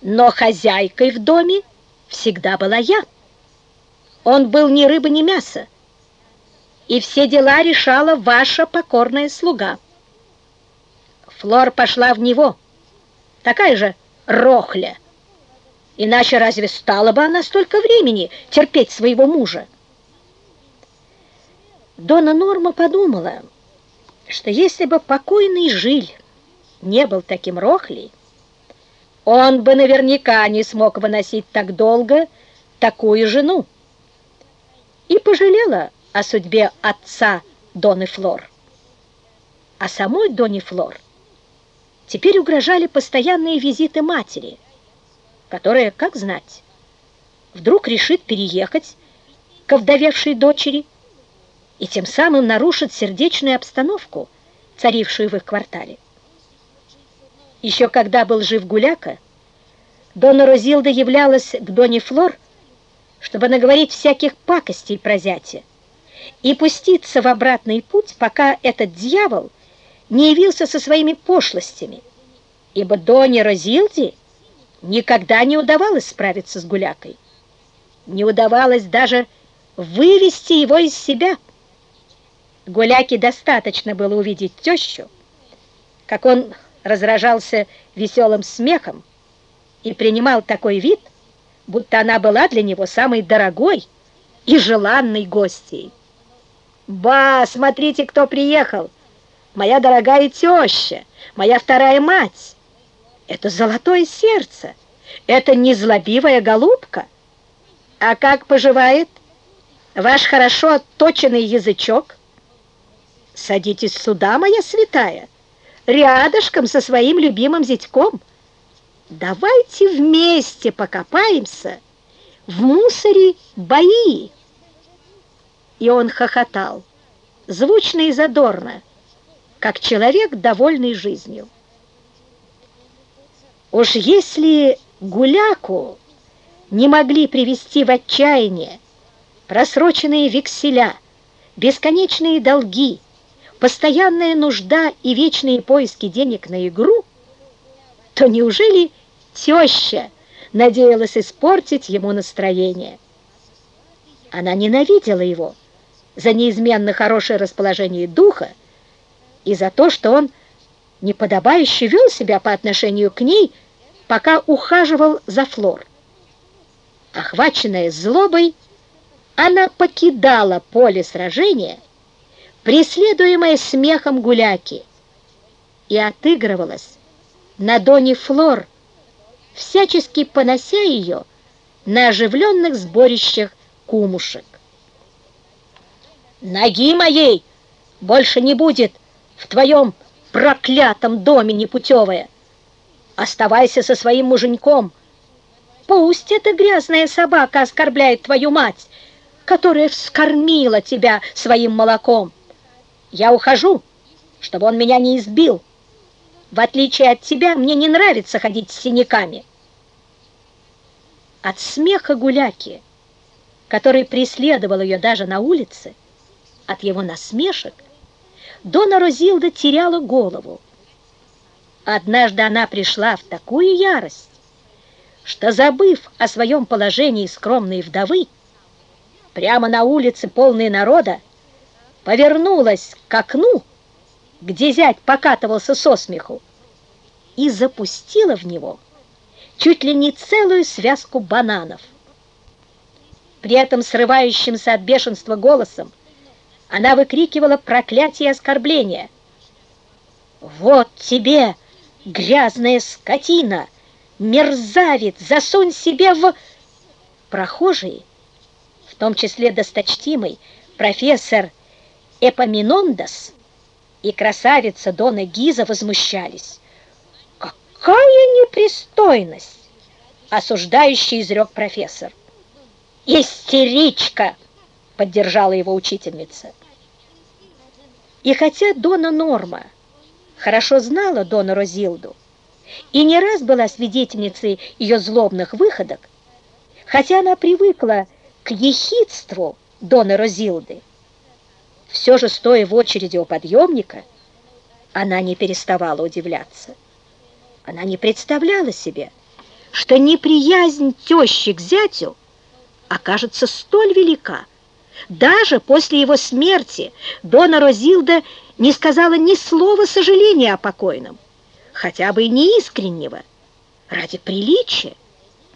Но хозяйкой в доме всегда была я. Он был ни рыба, ни мясо, и все дела решала ваша покорная слуга. Флор пошла в него, такая же рохля. Иначе разве стала бы она столько времени терпеть своего мужа? Дона Норма подумала, что если бы покойный Жиль не был таким рохлей, он бы наверняка не смог выносить так долго такую жену. И пожалела о судьбе отца Доны Флор. А самой Доне Флор теперь угрожали постоянные визиты матери, которая, как знать, вдруг решит переехать к овдовевшей дочери и тем самым нарушит сердечную обстановку, царившую в их квартале. Еще когда был жив Гуляка, Дона Розилда являлась к Доне Флор, чтобы наговорить всяких пакостей про зятя и пуститься в обратный путь, пока этот дьявол не явился со своими пошлостями, ибо Доне Розилде никогда не удавалось справиться с Гулякой. Не удавалось даже вывести его из себя. Гуляке достаточно было увидеть тещу, как он разражался веселым смехом и принимал такой вид, будто она была для него самой дорогой и желанной гостьей. «Ба, смотрите, кто приехал! Моя дорогая теща, моя вторая мать! Это золотое сердце, это незлобивая голубка! А как поживает ваш хорошо отточенный язычок? Садитесь сюда, моя святая!» Рядышком со своим любимым зятьком. Давайте вместе покопаемся в мусоре бои. И он хохотал, звучно и задорно, как человек, довольный жизнью. Уж если гуляку не могли привести в отчаяние просроченные векселя, бесконечные долги, постоянная нужда и вечные поиски денег на игру, то неужели теща надеялась испортить ему настроение? Она ненавидела его за неизменно хорошее расположение духа и за то, что он неподобающе вел себя по отношению к ней, пока ухаживал за Флор. Охваченная злобой, она покидала поле сражения преследуемая смехом гуляки, и отыгрывалась на Доне Флор, всячески понося ее на оживленных сборищах кумушек. «Ноги моей больше не будет в твоем проклятом доме непутевая! Оставайся со своим муженьком! Пусть эта грязная собака оскорбляет твою мать, которая вскормила тебя своим молоком!» Я ухожу, чтобы он меня не избил. В отличие от тебя, мне не нравится ходить с синяками. От смеха гуляки, который преследовал ее даже на улице, от его насмешек, Дона Розилда теряла голову. Однажды она пришла в такую ярость, что, забыв о своем положении скромной вдовы, прямо на улице, полной народа, повернулась к окну, где зять покатывался со смеху, и запустила в него чуть ли не целую связку бананов. При этом срывающимся от бешенства голосом она выкрикивала проклятие и оскорбления. «Вот тебе, грязная скотина! Мерзавец! Засунь себе в...» Прохожие, в том числе досточтимый профессор Эпоминондас и красавица Дона Гиза возмущались. «Какая непристойность!» — осуждающий изрек профессор. «Истеричка!» — поддержала его учительница. И хотя Дона Норма хорошо знала Дона Розилду и не раз была свидетельницей ее злобных выходок, хотя она привыкла к ехидству Доны Розилды, все же, стоя в очереди у подъемника, она не переставала удивляться. Она не представляла себе, что неприязнь тещи к зятю окажется столь велика. Даже после его смерти Дона Розилда не сказала ни слова сожаления о покойном, хотя бы и неискреннего, ради приличия.